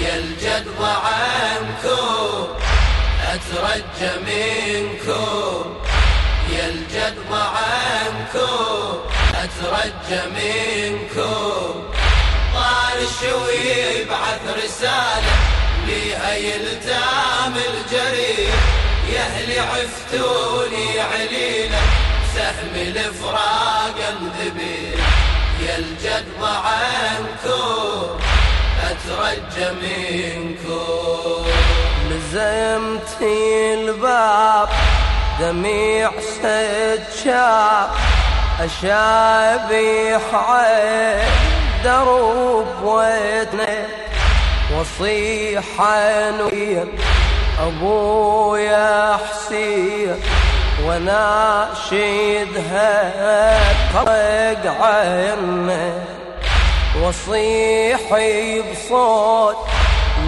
يا الجد عنكم أترجى منكم يا الجد عنكم أترجى منكم طال الشوي يبعث رسالة بيها يلتام الجريح يا أهلي عفتوني علينا سهم الفراق انذبي يا الجد عنكم اترجى منكم لزمتي الباب دميع ستشاب أشابيح عين دروب ويتنين وصيحة نويا أبويا حسين وناشدها طرق عينه. وصيحي بصوت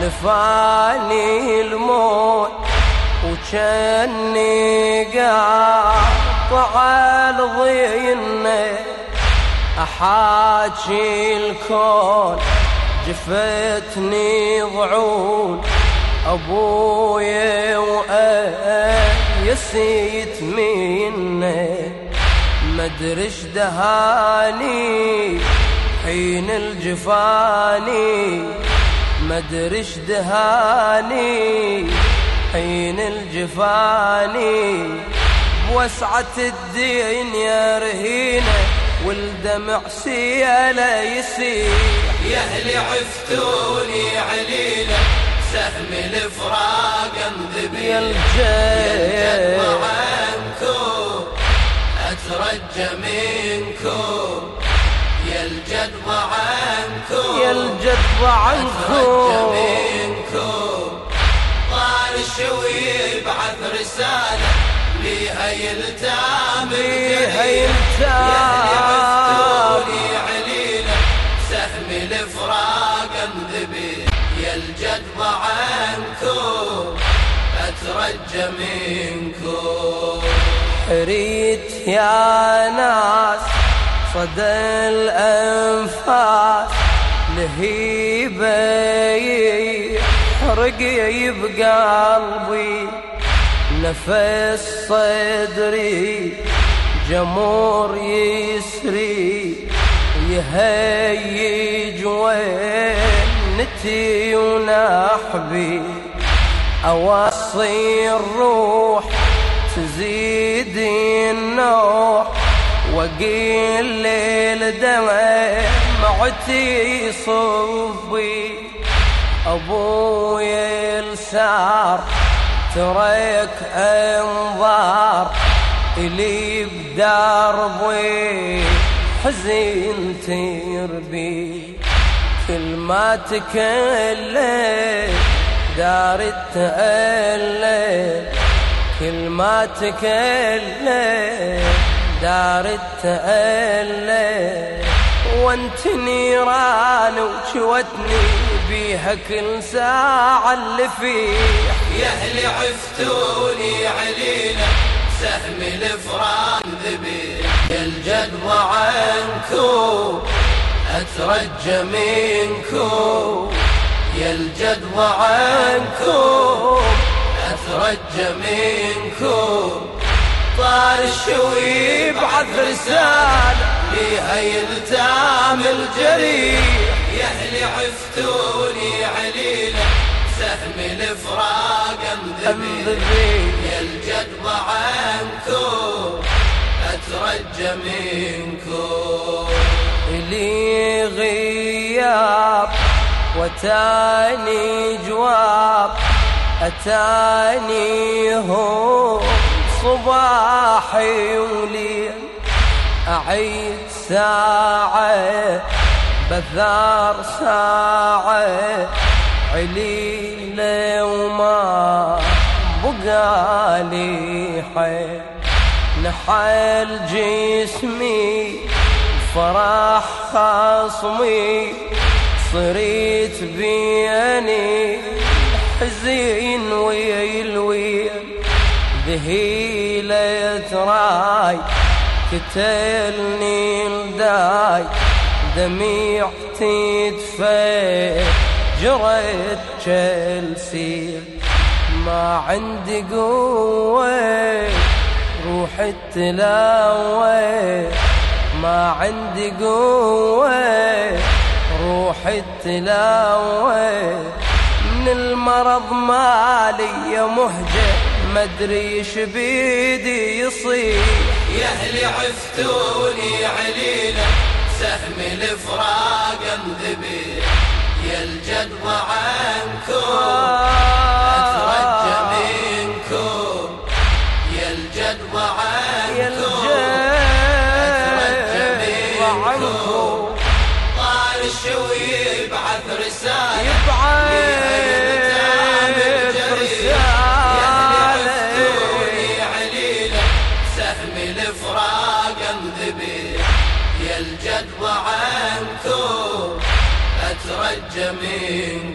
نفاني الموت وكاني قاطع الضينه أحاجي الكون جفتني ضعون. ابويا وأيسيت منه. مدرش دهاني. حين الجفاني مدرش دهاني. حين الجفاني بوسعة الدين يا رهينة والدمع سيالة يسيح يا أهلي عفتوني علينا سهم الفراق انذبي يا عنكم أترجى منكم يا الجد عنكم. يا الجد اترجى عنكم منكم. طال الشوي يبعث رسالة بيها يلتام الجريح. يلتام. علينا سهم الفراق انذبي يا الجد عنكم. أترجى منكم. حريت يا ناس صدى الأنفاس لهيبة يحرق بقلبي نفس صدري جمور يسري يهيج وينتي ونحبي. أوصي الروح تزيد النوح وقيل للدمعتي صبي. أبوي السار ترك أنظار إلي بدربي حزين تربي كل ما تكلم دار التألم كل ما تكلم دار التألم وانت نيران وشوتني بيها كل ساعة اللي فيه. يا أهلي عفتوني علينا سهم الفران ذبي يا الجد عنكم أترجى منكم يا الجد عنكم أترجى منكم طار الشوي يبعث رسالة بيها يلتام الجريح يا أهلي عفتوني علينا سهم الفراق انذبي يا الجد عنكم أترجى منكم لي غياب وتاني جواب أتاني هو صباحي وليل أعيد ساعة بثار ساعة عليلة وما بقالي حيل. نحل جسمي فرح خصمي صريت بيني حزين ويل ذهيلة راي كتلني الداي دميعتي تفجر جريت تشيلسي ما عندي قوة روح التلاوة ما عندي قوة روح التلاوة من المرض مالي يا مهجة مدري بيدي يصير. يا أهلي عفتوني علينا سهم الفراق انذبي يا الجد عنكم أترجى منكم. يا الجد عنكم عنكم. طال الشوي يبعث رسالة يبعث.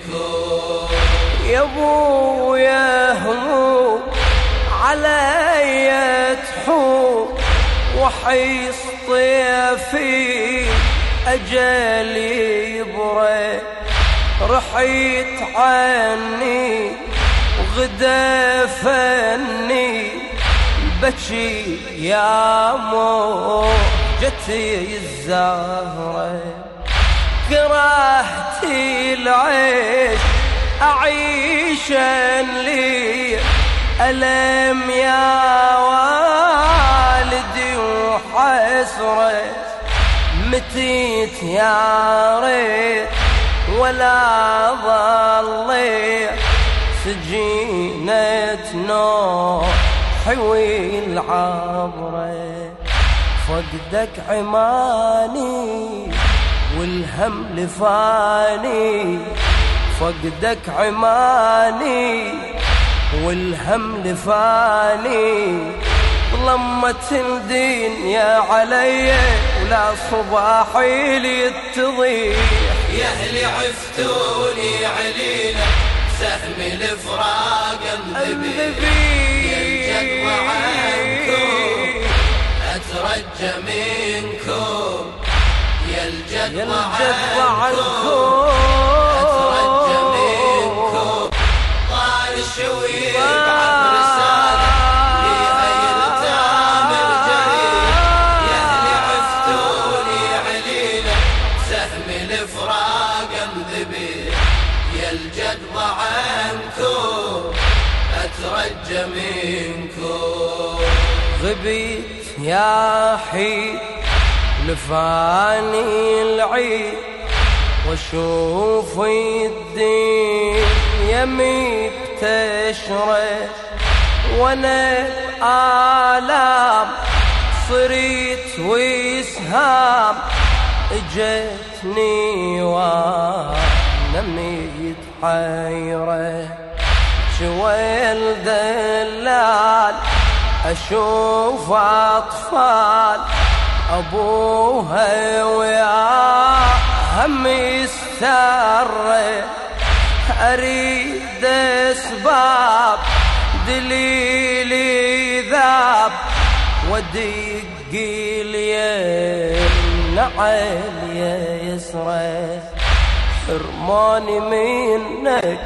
منكم يا ابو يا هموم علي تحوم وحيص طيفي أجلي يبرى رحيت عني وغدا فني بكي يا موجتي الزهرة. كرهتي العيش أعيش لي. ألم يا والدي وحسرة متيت يا ريت ولا ظليت. سجينة نوحي والعبرة فقدك عماني. والهم لفاني فقدك عماني والهم لفاني. ظلمت الدنيا علي ولا صباحي لي تضيع يا أهلي عفتوني علينا سهم الفراق انذبي يا الجد عنكم أترجى منكم الجد عنكم طال الشوي يبعث رسالة لهي التام الجريح يا أهلي عفتوني سهم الفراق انذبي يا الجد عنكم اترجى منكم غبيت يا حي. لفاني العيد واشوف الدين يمي بتشرح وأنا آلام صريت وسهام اجتني وأنا متحيره شوي الدلال أشوف أطفال أبوها ويا هم يستر أريد أسباب دليلي ذاب ودق اليمن علي يسرى. حرماني منك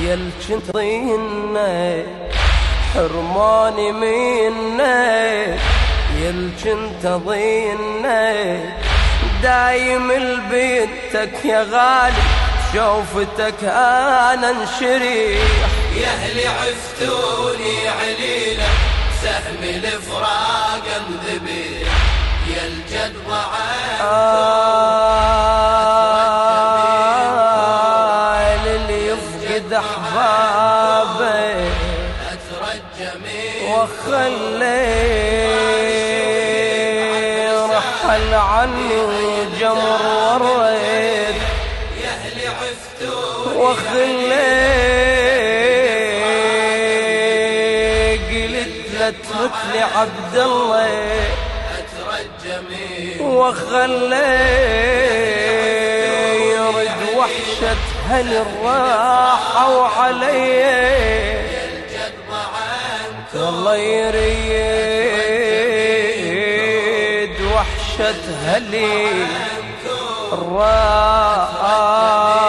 يلجن طينك حرماني منك يلجن تضينك دايم لبنتك يا غالي شوفتك أنا انشريح يا أهلي عفتوني علينا سهم الفراق انذبي. يا الجد آه عفتوني وخلي قلت لا تركني عبد الله وخلي يرد وحشة هل الراحة وعلي والله يريد وحشة هلي علي